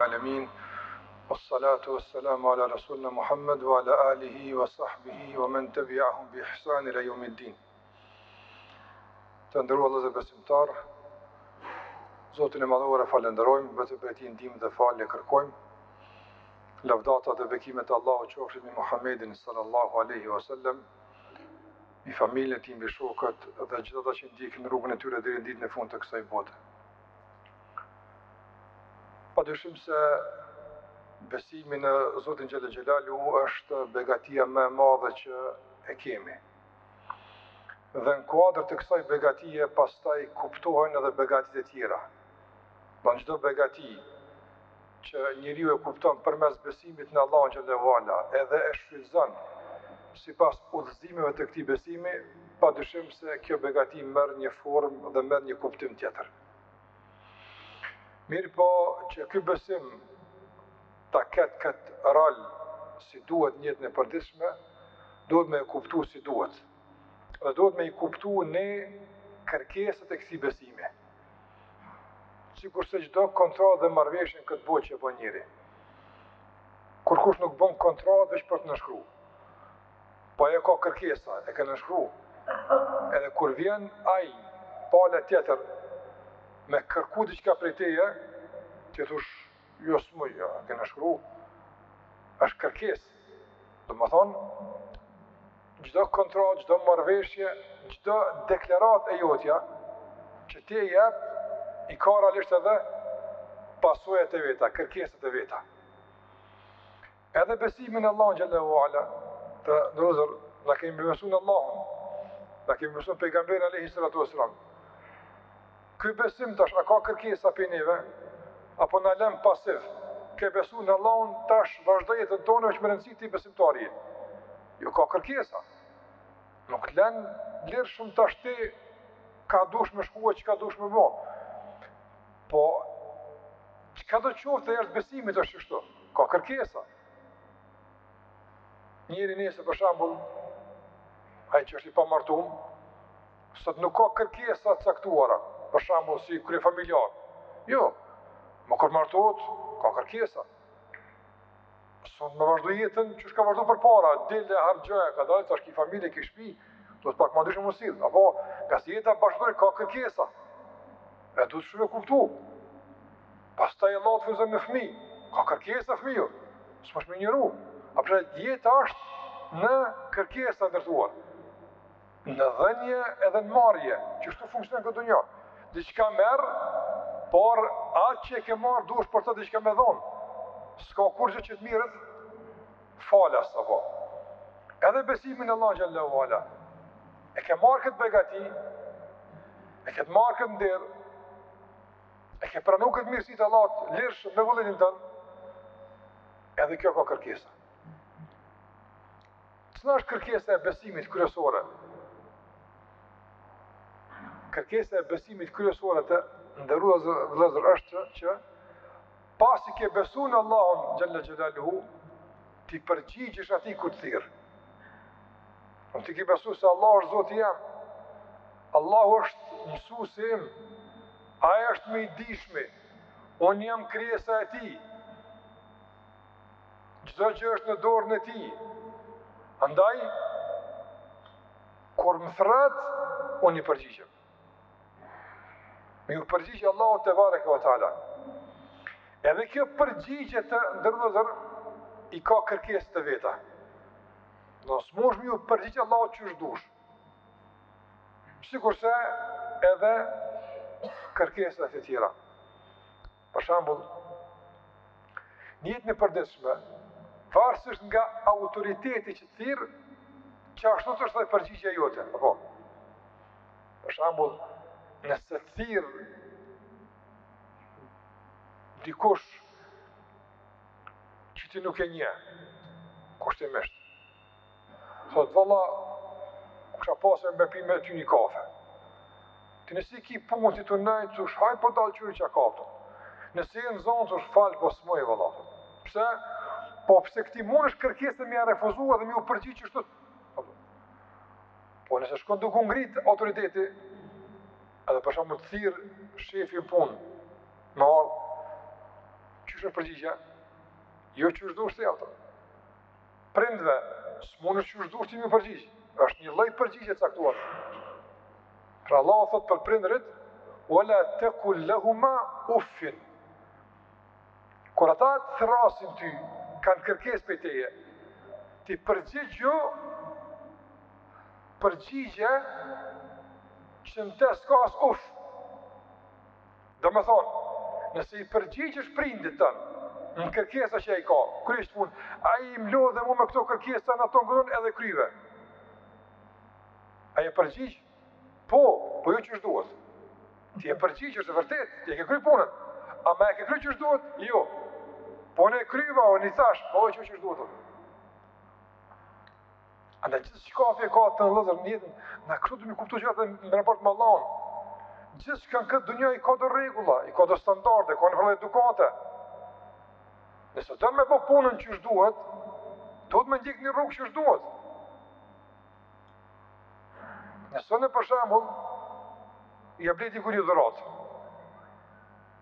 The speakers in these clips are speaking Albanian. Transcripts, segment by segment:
alamin was salatu was salam ala rasulna muhammed wa ala alihi wa sahbihi wa man tabi'ahum bi ihsan ila yawmiddin të nderuar besimtarë Zotin e madhëruar e falënderojmë vetëm prej tij ndihmë dhe falje kërkojmë lavdatat dhe bekimet e Allahut qofshin mbi Muhammedin sallallahu aleyhi wa sallam mbi familjen e tij, mbi shokët dhe gjithë ata që ndjekin rrugën e tyre deri në ditën e fundit të kësaj bote. Pa dyshim se besimi në Zotin xhel-le xhelaluhu është begatia më e madhe që e kemi. Dhe në kuadrë të kësaj begatie, pastaj kuptohen edhe begatitë e tjera. E çdo begati, që njeriu e kupton përmes besimit në Allahun xhel-le ve ala, edhe e shfrytëzon sipas udhëzimeve të këtij besimi, padyshim se kjo begati merr një formë dhe merr një kuptim tjetër. Mirëpo që ky besim ta ketë këtë rol si duhet në jetën e përditshme, duhet me e kuptu si duhet. Dhe duhet me i kuptu ne kërkesat e këtij besimi. Sikurse çdo kontratë dhe marrëveshje në këtë botë që bën njeri. Kurkush nuk bën kontratë veç për ta nënshkru. Po ajo ka kërkesa, e ke nënshkru. Edhe kur vjen ai pala tjetër me kërku diçka prej teje, ti thush Jo s'muj, jo, e kena shkru, është kërkesë, domethënë, çdo kontratë, çdo marrëveshje, çdo deklaratë e jotja, që ti e jep, i ka realisht edhe pasojat e veta, kërkesat e veta. Edhe besimi në Allahun xhel-le ve ala, të ndershëm, na kemi besu në Allahun. Na kemi besu në pejgamberin alayhi salatu wasalam. Ky besim tash a ka kërkesa prej neve apo na len pasiv? Ke besu në Allahun tash vazhdo jetën tone veç me rëndësi ti besimtar je. Jo ka kërkesa. Nuk t'len lirshëm tash ti ka dush me shku e çka dush me bo. Po, çkado qoftë e jashtë besimit është qështu, ka kërkesa. Njeri nëse për shambull, ai që është i pamartum, sot nuk ka kërkesa të caktuara, për shambull si kryefamiljar. Jo, mo kur martohet, ka kërkesa. Sot me vazhdu jetën, qysh ka vazhdu përpara, dille e harxhoja, ka dalë, tash ki familje, ki shpi, duhet pak ma ndryshe me u sjellë, apo, ngase jeta bashkëshortore, ka kërkesa, e duhet shumë me kuptu, pastaj Allahu të gëzon me fmi, ka kërkesa fmiu, s'munesh me injoru, pra jeta asht në kërkesa e ndërtuar, Në dhënie edhe në marrje, qështu funksionon kjo dunja. Diçka merr, por atë që e ke marr duhesh për to diçka me dhonë. S'ka kurgjë që të merret, falas, apo. Edhe besimin Allah xhelle ue ala. E ke marr këtë begati, e ke të marr këtë nder, e ke pranu këtë mirësi të Allahut lirshëm me vullnetin tënd, edhe kjo ka kërkesa. Cila është kërkesa e besimit kryesore? Kërkesa e besimit kryesore të nderuar vëllezër është që pasi ke besuar në Allahun xhelle xhelaluhu, t'i përgjigjesh atij ku të thërret. Po ti ke besuar se Allahu është Zoti jem. Allahu është mësuesi im. Ai është më i dishmi. Unë jam krijesa e tij. Çdo gjë është në dorën e tij. Andaj kur më thërret, unë i përgjigjem. Me ju përgjigj Allahut tebareke ve teala. Edhe kjo përgjigje të nderuar vëllezër i ka kërkesat e veta. Ne s'mujmë me ju përgjigj Allahut qysh dush. Sikurse edhe kërkesat e tjera. Për shembull, në jetën e përditshme, varsisht nga autoriteti që të thirr, qashtu të është dhe përgjigja jote, apo? Për shembull, nëse të thirr dikush që ti nuk e njeh, kushtimisht, Thot, valla, kisha pasë me pi me ty një kafe. Ti nëse ki punë, ti të nëjtë, të shaj për dalë qëri që a kapëtë. Nëse je i zonë, thu më fal, po s'muj, valla. Pse? Po pse këtij munesh kërkesën edhe me ia refuzu edhe me iu përgjigj qështu? Po nëse shkon duke u ngrit autoriteti, edhe për shembull të thirr shefi n'punë, me ardh. Qysh është përgjigjja? Jo qysh dush. Prindve, s'munesh qysh dush ti me ju përgjigj, është një lloj përgjigje e caktuar. Pra Allahu thot për prindrit, ue la tekul lehuma uffin. Kur ata të thrasin ty, kanë kërkesë prej teje, ti përgjigju përgjigje që në të s'ka as uff. Domethonë, nëse i përgjigjesh prindit tënd, në kërkesa që ai i ka, kryje këtë punë, aj më lodhe mu me këto kërkesa tan ditën edhe e kryve. A je përgjigj? Po, po jo qysh duhet. Ti je përgjigj, është e vërtet, ti e ke kry punën. Ama e ke kry qysh duhet? Jo. Po unë e kryva, o një thashë, po jo qysh duhet. A në gjithë që ka fje ka të në lëzër njëtë, në kështu të mi kuptu edhe në raport me Allahun. Gjithçka në këtë dunja i ka do rregulla, i ka do standarde, ka njëfarë edukate. Nëse don me bo punën qysh duhet, duhet me ndjek një rrugë qysh duhet. Nëse ne për shembull, ia ble dikujt një dhuratë,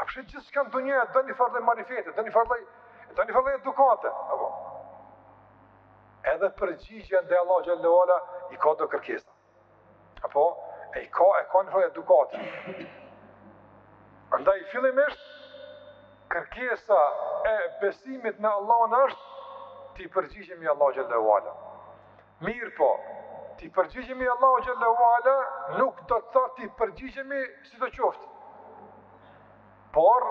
A fshi gjithçka në dunja, do një farë dhe marifete, do një farë dhe, do një farë dhe edukate, apo. Edhe përgjigja ndaj Allahut xhelle ue ala i ka do kërkesa. Apo e i ka e ka një farë edukate. Andaj fillimisht kërkesa e besimit në Allahun është t'i përgjigjemi Allahut xhelle ue ala. Mirëpo, t'i përgjigjemi Allahut xhelle ue ala nuk do të thotë t'i përgjigjemi sido qoftë. Por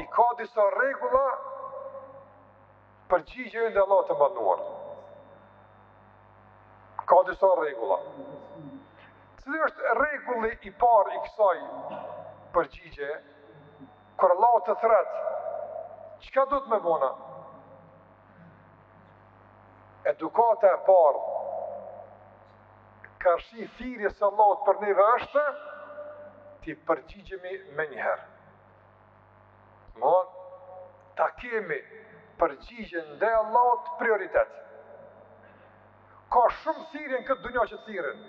i ka disa rregulla përgjigja ndaj Allahut të Madhëruar. Ka disa rregulla. Cili është rregulli i parë i kësaj përgjigje? Kur Allahu të thret, çka duhet me bo na? Edukata e parë karshi thirrjes së Allahut për neve është t'i përgjigjemi menjëherë. Më ta kemi përgjigjen ndaj Allahut prioritet. Ka shumë thirrje në këtë dunja që thirrin.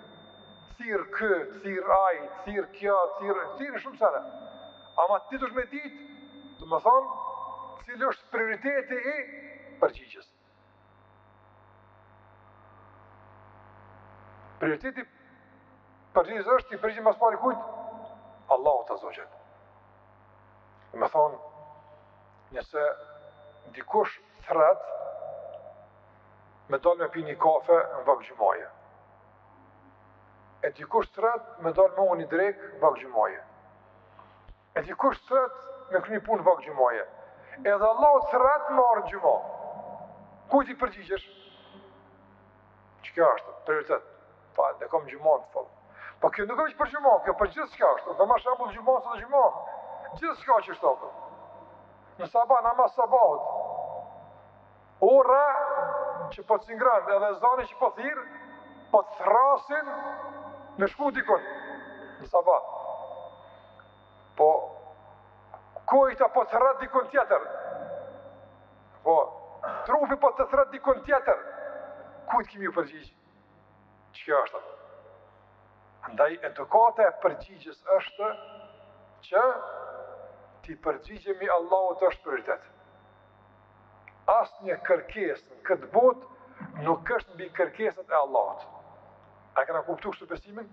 Thirr ky, thirr ai, thirr kjo, thirr, thirrin shumë zëra. Ama ti duhet me ditë, domethënë, cili është prioriteti i përgjigjes. Prioriteti i përgjigjes është t'i përgjigjem ma së pari kujt? Allahut azze ue xhel. Domethënë, nëse dikush thret, Me dalë me pi një kafe në vakt xhumaje. E dikush të thret me dalë me hongër një drekë në vakt xhumaje. E dikush të thret me kry një punë në vakt xhumaje. Edhe Allahu të thret me ardh në xhuma. Kujt i përgjigjesh? Qekjo është prioritet. Po, e kom xhumanë të falë. Po kjo nuk është për xhuma, kjo për gjithçka është. Dhe ma shembull xhuma, se dhe xhuma. Gjithçka që është të Në sabah, namaz sabahut, Ora që po t'cingron edhe ezani që po thirr, po thrrasin me shku dikun, në sabah. Po, kojta po thrret dikun tjetër, po, trupi po të thrret dikun tjetër, kujt kemi me iu përgjigj? Qekjo është atë? Andaj, edukata e përgjigjes është që t'i përgjigjemi Allahut është prioritet. Asnjë kërkesë në këtë botë nuk është mbi kërkesat e Allahut. A kena kuptu kështu besimin?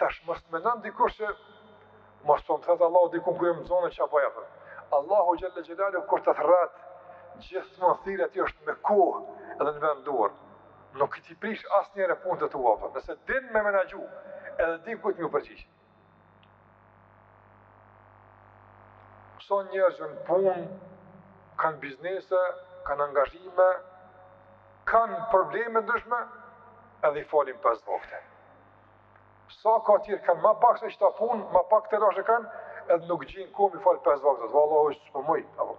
Tash mos të menon dikush që mos të më thërret Allahu dikun ku jam i zonë që apo jepër. Allahu Xhele Xhelaluhu kur të thërret, gjithë me thirrë aty është me kohë edhe në venduar. Nuk t'i prish asnjëherë punët e tua. Nëse din me menaxhu, edhe din kujt me ju përgjigj. Sa njerëz janë në punë, kanë biznese, kanë angazhime, kanë probleme të ndryshme, edhe i falin 5 vakte. Sa ka tjerë kanë ma pak se qëta punë, ma pak telashe kanë, edhe nuk gjenë kohë m'i falë 5 vakte. Dhe Allah është që për mëjë, apo.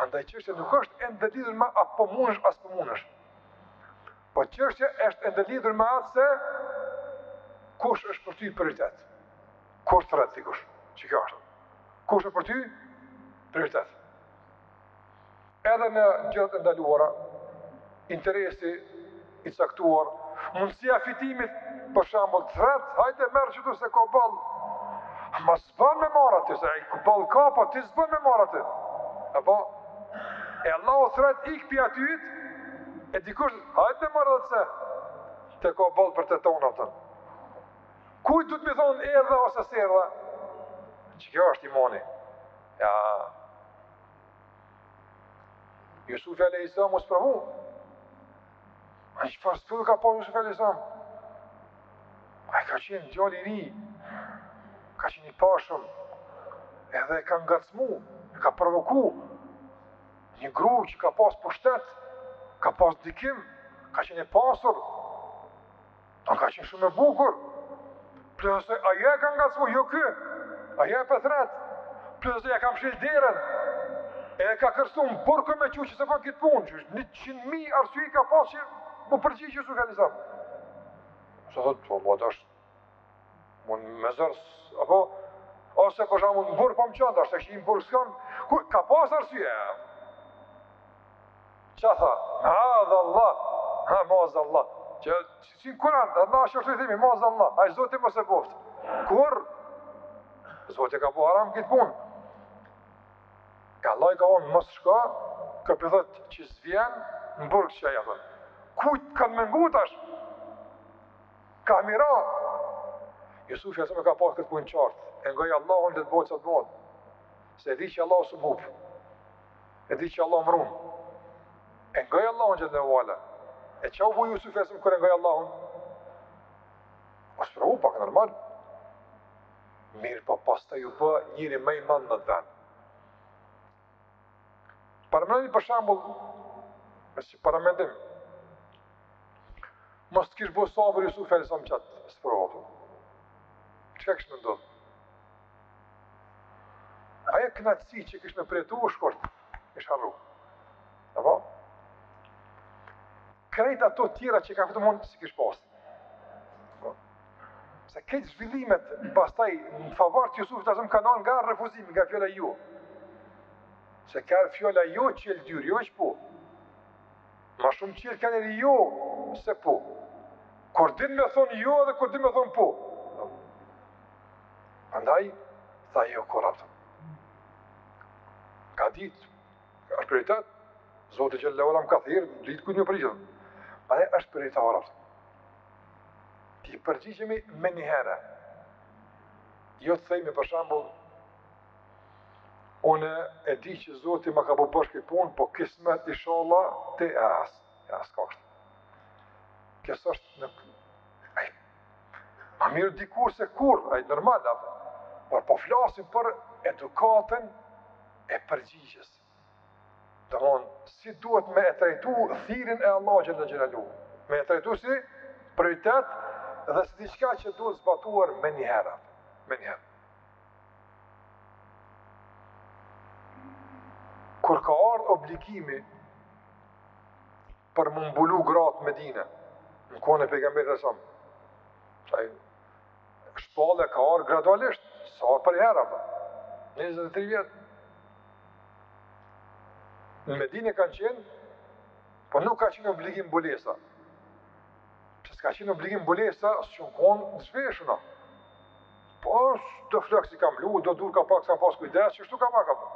Andaj çështja nuk është e ndërlidhun me atë a po munesh, a s'po munesh. Po çështja është e ndërlidhur me atë se kush është për ty prioritet. Kur të thret dikush, që kjo është. Kush është për ty prioritet. Edhe në gjërat e ndaluara, interesi i caktuar, mundësia fitimit, për shembull, të thret, hajde merr çdo se ka boll. Mas S'ban me marrë atë, se ai boll ka, po ti s'ban me marrë atë. Apo e Allahu thret ik pi atyhit, e dikush hajde merre atë. Se ka boll për të tonë atë. Kujt do të më thon erdha ose s'erdha? Që kjo është imani. Ja. Jusufi alayhis salam u sprovu. A çfarë sprove ka pas Jusufi alayhis salam? Ai ka qenë djalë i ri, ka qenë i pashëm, edhe e ka ngacmu, e ka provoku, një gru që ka pas pushtet, ka pas ndikim, ka qenë e pasur, A ka qenë shumë e bukur. Plus se ajo e ka ngacmu, jo ky. Ajo e pe thret. Plus se ja ka mshil derën. E ka kërcnu në burg me çu që s'e bon kit punë, çuçi. 100.000 arsye ka pas që m'u përgjigj su kanizam. Sa do të thotë, po, po, Mund me zërë, apo, ose për shembull në burg, pa më qëndë, ashtë e këshin burë, s'kam, ku, ka pas arsye, çka tha, maadhallah, maadhallah, që që që në Kuran, dhe na shërë të i thimi, maadhallah, hajt Zoti mos e boftë kurrë, Zoti e ka bo haram këtë punë, e Allahu i ka thonë mos shko, ka pe thret që zvjen, në burg që e jepën, kujt ka me ngu tash, Kamira! Jusufi a.s. e ka pas këtë punë qartë, e ngoj Allahun e le të bojë çka të bojë, se e di që Allahu s'më hup, e di që Allahu më run, e ngoj Allahun xhele xhelaluhu, e çka u bo Jusufi a.s. kur e ngoi Allahun? U sprovu pak normal, mirëpo pastaj u bo njeri ma i madh n'atë ven. Paramendi për shambull, veç paramendim, mos të kishë bërë sabër Jusufi alejhi selam qatë sprovë. Çka kish me ndodhë? Ajo knaqësi që kishë me përjetu u shkort, kish harru. Apo? Krejt ato tjera që ka fitu mund, s'i kishë pasë. Se këto zhvillimet pastaj në favor të Jusufit a.s. kanë ardhur nga refuzimi, nga fjala jo. Se ka fjala jo çel dyer, jo veç po. Ma shumë çel kanë jo se po. Kur din me thonë jo dhe kur din me thonë po. Andaj, tha jo korabë. Ka ditë, është prioritet, Zoti xhele ue ala më ka thirrë, ditë ku një prioritet. Andaj, është prioritet, Ti përgjigjemi menjëherë. Jo të themi për shembull unë e di që Zoti më ka bërë borxh këtë punë, po kismet inshallah tash. Jo s'ka kështu. Kjo s'është në ai. Ma mirë dikur se kurrë, ai normal apo. Por po flasim për edukatën e përgjigjesë. Domethënë, si duhet me e trajtu thirrjen e Allahut xhele xhelaluhu. Me e trajtu si prioritet dhe si diçka që duhet zbatuar menjëherë. Menjëherë. Kur ka ardhë obligimi për me u mbulu gratë Medine, në kohën e pejgamberit a.s. Qajo, shpallja ka ardhë gradualisht, s'ka ardhë përnjëherë, apo, 23 vjetë. Në Medine kanë qenë, po nuk ka qenë obligim mbulesa. Pse s'ka qenë obligim mbulesa, s'janë konë të zhveshuna. Po, do flokë s'i kanë mlu, do dur ka pak, s'kanë pas kujdes, qështu ka pak, apo.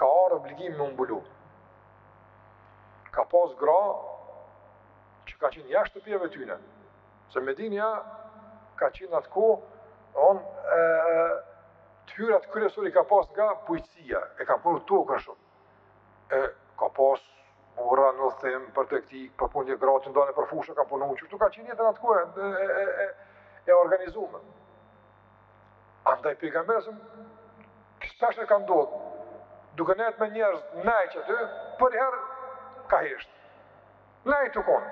Ka ardhë obligim me u mbulu. Ka pas gra që kanë qenë jashtë shtëpiave tyne, se Medinja ka qenë atë kohë, e, të hyrat kryesore i ka pas nga bujqësia, e kanë punu tokën shumë, e ka pas burra në udhëtim për tregti, për punë edhe gratë, qandej nëpër fusha, kanë punu, qështu ka qenë jeta atë kohë e, e, e, e, e organizume. Andaj pejgamberi sa shpesh i ka ndodh duke nejtë me njerëz nejtë qaty, përherë ka heshtë. Nejtë të konë,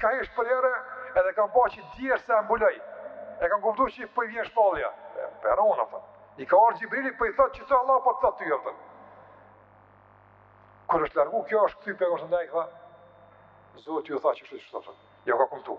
ka heshtë përherë edhe kanë pa që djersë e mbulojnë. E kanë kuptu që i për po vjen shpallja. E peron, aftën. I ka ardh Xhibrili për po i thot që të Allah për po të thot ty, aftën. Kur është largu, kjo është këty për e kështë ndaj, këta, Zoti ju tha qështu qështu, aftën. Ju ka kumtu.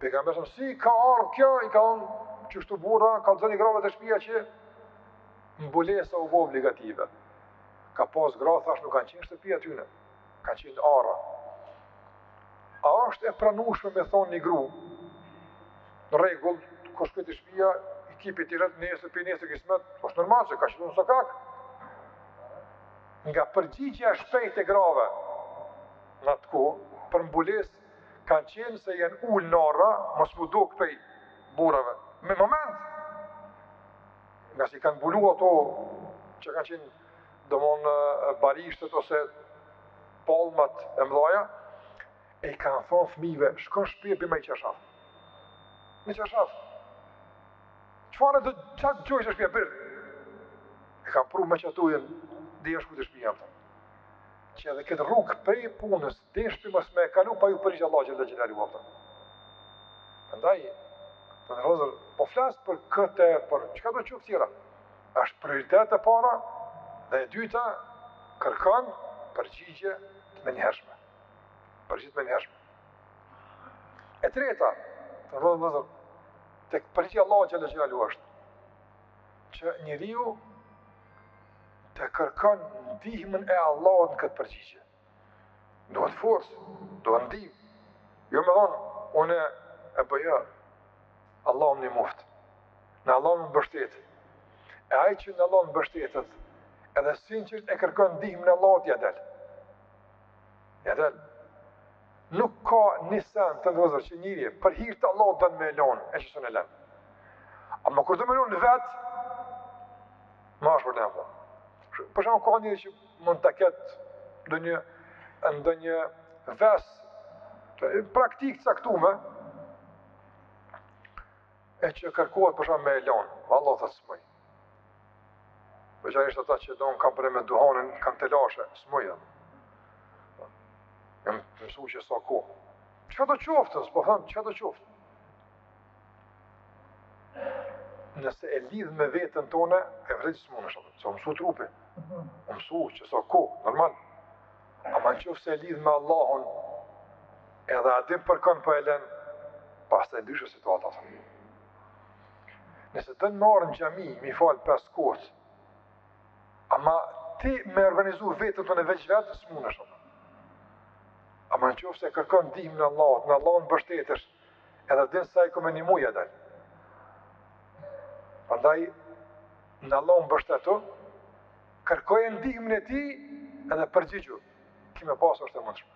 Pejgamberi sa si ka ardhur kjo i ka thon qështu burra kallzoni grave te shtëpia që mbulesa u bë obligative. Ka pas gra thash nuk kanë qenë n'shtëpi aty në. Kan qenë n'ara. A është e pranueshme me thonë një gru? Në rregull, kur shkoj te shtëpia i kipi ti rreth nesër, pi nesër kismet, është normal se ka qenë n'sokak. Nga përgjigja e shpejtë e grave në atë kohë për mbulesë Kan qenë se jan ul n'ara mos m'u dok pej burrave me moment ngase i kan mbulu ato që kan qenë domon barishtet ose palmat e mëdha e i kanë thonë fëmijëve, shko në shtëpi e bjem ni çarshaf. Ni çarshaf. Çfarëdo çka të gjojsh te shtëpia për? E kanë pru me çatujën dhe janë shkuar në shtëpi jam. Që edhe këtë rrugë prej punës, dej n'shpi mos me e kalu, pa ju përgjigj Allahut xhele xhelaluhu. Andaj, të nderuar vëllezër, po flas për këtë, për çka do që këtira? është prioritet e para dhe e dyta kërkon përgjigje të menjëhershme. Përgjigje të menjëhershme. E treta, të nderuar vëllezër, te përgjigjja Allahut xhele xhelaluhu është. Që njeriu të kërkon ndihmën e Allahut në këtë përgjigje. Duhet forcë, duhet ndihmë. Jo me thonë, unë e bëj, Allahu më nimoftë, në Allahun mbështetem. E ai që në Allahun mbështetet, edhe sinqerisht e kërkon ndihmën e Allahut ja del. Ja del. Nuk ka një sen të nderuar vëllezër që njeri për hir të Allahut don me e lon e që s'mun e len. Ama kur do me e lon në vetë, më është për nëmë. Për shembull ka njeri që mund të ketë ndonjë, ndonjë ves, praktikë të caktume, e që kërkohet për shembull me e lon, Allah, thotë, s'muj. Veçanërisht ata që domon kanë probleme me duhanin, kanë telashe, s'muj. Jam mësu që sa kohë. Çkado qoftë, s'po thom, çkado qoftë? Nëse e lidh me veten tonde, e vërtetë s'munesh, se u mësu trupi. U mësu që sa kohë, normal. Ama n'qoftë se e lidh me Allahun, edhe e din për kon po e len, pastaj ndryshon situata, atëm. Nëse don me ardh në xhami, me i fal pes kohët, ama ti me organizu veten tane veç vet, s'mundesh. Ama në qoftë se kërkon ndihmë n'Allah, në Allahun mbështetesh, edhe din se Ai ka me ndihmu, a din. Prandaj, në Allahun mbështetu, kërkoje ndihmën e tij, edhe përgjigju, ki me pa se është e mundshme.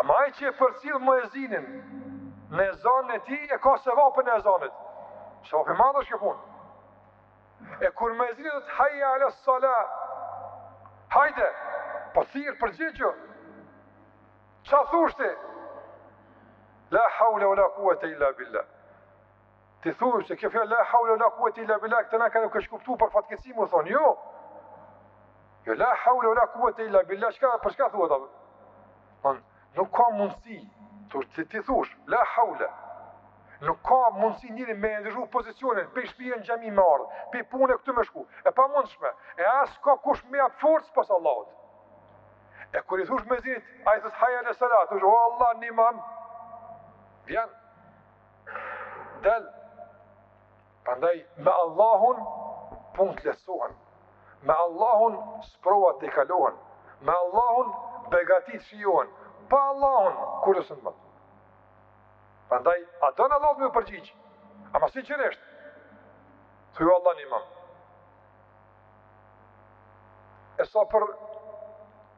Ama ai që e përcjell muezinin në ezanin e tij e ka sevapin e ezanit. Sevap i madh është kjo punë. E kur muezini thotë hayya ala sala, hajde, po thirr përgjigju. Çfarë thush ti? La hawla wala quwata illa billah. Ti thush ti, kjo fjalë la haula wala quwata illa billah këtë na kanë keqkuptuar për fatkeqësi më thon. Jo. Jo la haula wala quwata illa billah çka për çka thua atë? Thon nuk ka mundësi thush ti, ti thush la haula. Nuk ka mundësi njeri me ndryshu pozicionin, pe shtëpi në xhami me ardh, pe punë këtu me shku. E pa mundshme. E as ka kush me jap forcë pos Allahut. E kur i thush muezinit, ai thot hayya ala salat, o Allah nimam. Vjen Del, prandaj me Allahun punët lehtësohen, me Allahun sprovat tejkalohen, me Allahun begatit shijohen, pa Allahun kurgja s'un bën. Prandaj, a don Allahut me iu përgjigj, ama sinqerisht, thuj o Allah nimam. E sa për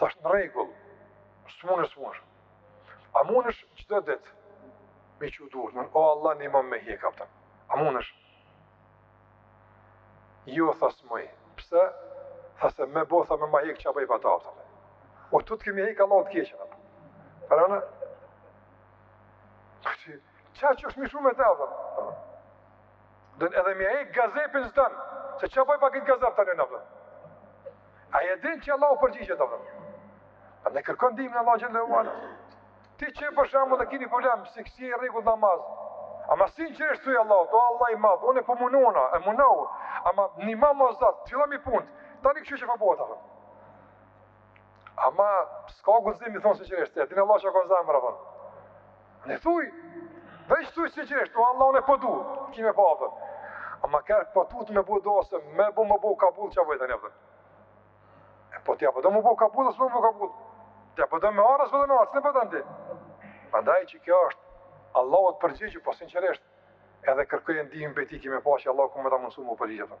Thash në rregull, s'mund e s'mund A mundesh gjithë dhe ditë, me çu durt, mund, o Allah nimam me hjek kapëtëm. A mund është? Jo, thasë mëjë, pse? Tha se me bo, tha se me ma hek ça bëj pa ta, pëtëm. O të të kemi hekë Allah të keqen, pëtëm. Për anë? Këti, qa që është mi shumë e ta, pëtëm. Don edhe me hjek gazepin s'don. Se çfarë bëj pa këtë gazep tani na vjen. A e din që Allahu përgjigjet apo? Andaj kërko ndihmën e Allahut xhele ue ala? Ti që për shembull të keni problem se s'je i rregullt n'namaz. Ama sinqerisht thuj Allahut, o Allah i madh, unë po munona, e munau, ama nimam o Zot, fillo mi punt, tani kështu që fa po bota, ama s'ka guxim i thon sinqerisht, e din Allahu çka ka zemër, a Ne thuj, veç thuj sinqerisht, o Allah unë po du, ki me pa, dhe. Ama kur po tutet me bo dua, se me bo me bo kabul ça bëj tani, dhe. E po ti a po do me bo kabul, a s'me bo kabul. Ti a po do me ardh, a s'po do me ardh, së në po do në ti. Prandaj qekjo është, Allahut përgjigjju, po sinqerisht, edhe kërkoj ndihmë prej tij, ki me pa që Allahu ka me ta mundësu me iu përgjigj, dhe.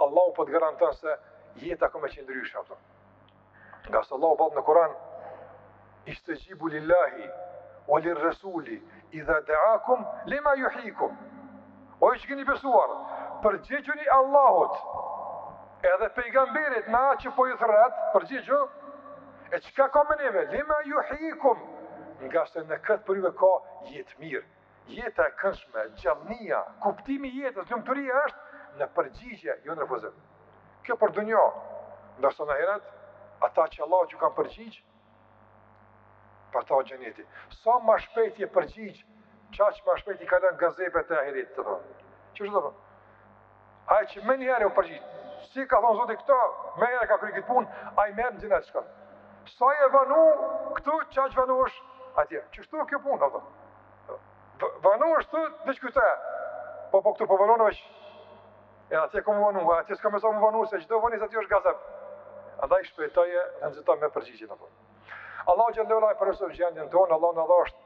Allahu po të garanton se jeta ka me qenë ndryshe, apo. Nga se Allahu ban në Kur'an, "Istajibu lillahi wa lirrasuli idha da'akum lima yuhyikum." O ju që keni besuar, përgjigjuni Allahut edhe pejgamberit në atë që po ju thret, përgjigju, e çka ka me neve, lima yuhyikum, nga se në këtë për juve ka jetë mirë, Jeta e këndshme, gjallënia, kuptimi i jetës, lumturia është në përgjigje, jo në refuzim. Kjo për dunja, ndërsa në ahiret ata që Allahut ju kanë përgjigj për ta xheneti. Sa ma shpejt je përgjigj, qaq ma shpejt i kalon gazepet e ahiretit thonë. Qështu apo? Ai që menjëherë u përgjigj, si ka thonë zoti këtu, menjëherë ka kryer këtë punë, ai menjëherë në xhenet shkon. Sa e vanu këtu qaq vanohesh atje. Qështu kjo punë apo? Vanohesh këtu diç këtu. Po po këtu po vanon veç. E atje ku me vanu, atje s'ka me sa me vanu se çdo vanesë atje është gazep. Andaj shpejtoje, nxito me përgjigjen apo. Allahu xhele ve ala e përmirësoftë gjendjen tonë, Allahu na dhasht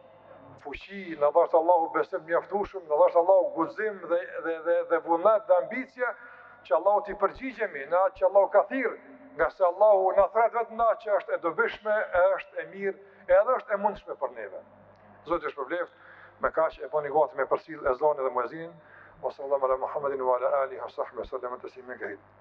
fuqi, na dhasht Allahu besim të mjaftueshëm, na dhasht Allahu guxim dhe dhe dhe dhe vullnet dhe ambicie që Allahu t'i përgjigjemi në atë që Allahu na ka thirrë, nga se Allahu na thret vetëm në atë që është e dobishme, është e mirë, edhe është e mundshme për neve. Zoti ju shpërbleftë, me kaq e boni gati me përcjell ezanin dhe muezinin, wa sallallahu ala Muhammedin wa ala alihi wa sahbihi wa sallam tasliman kathira.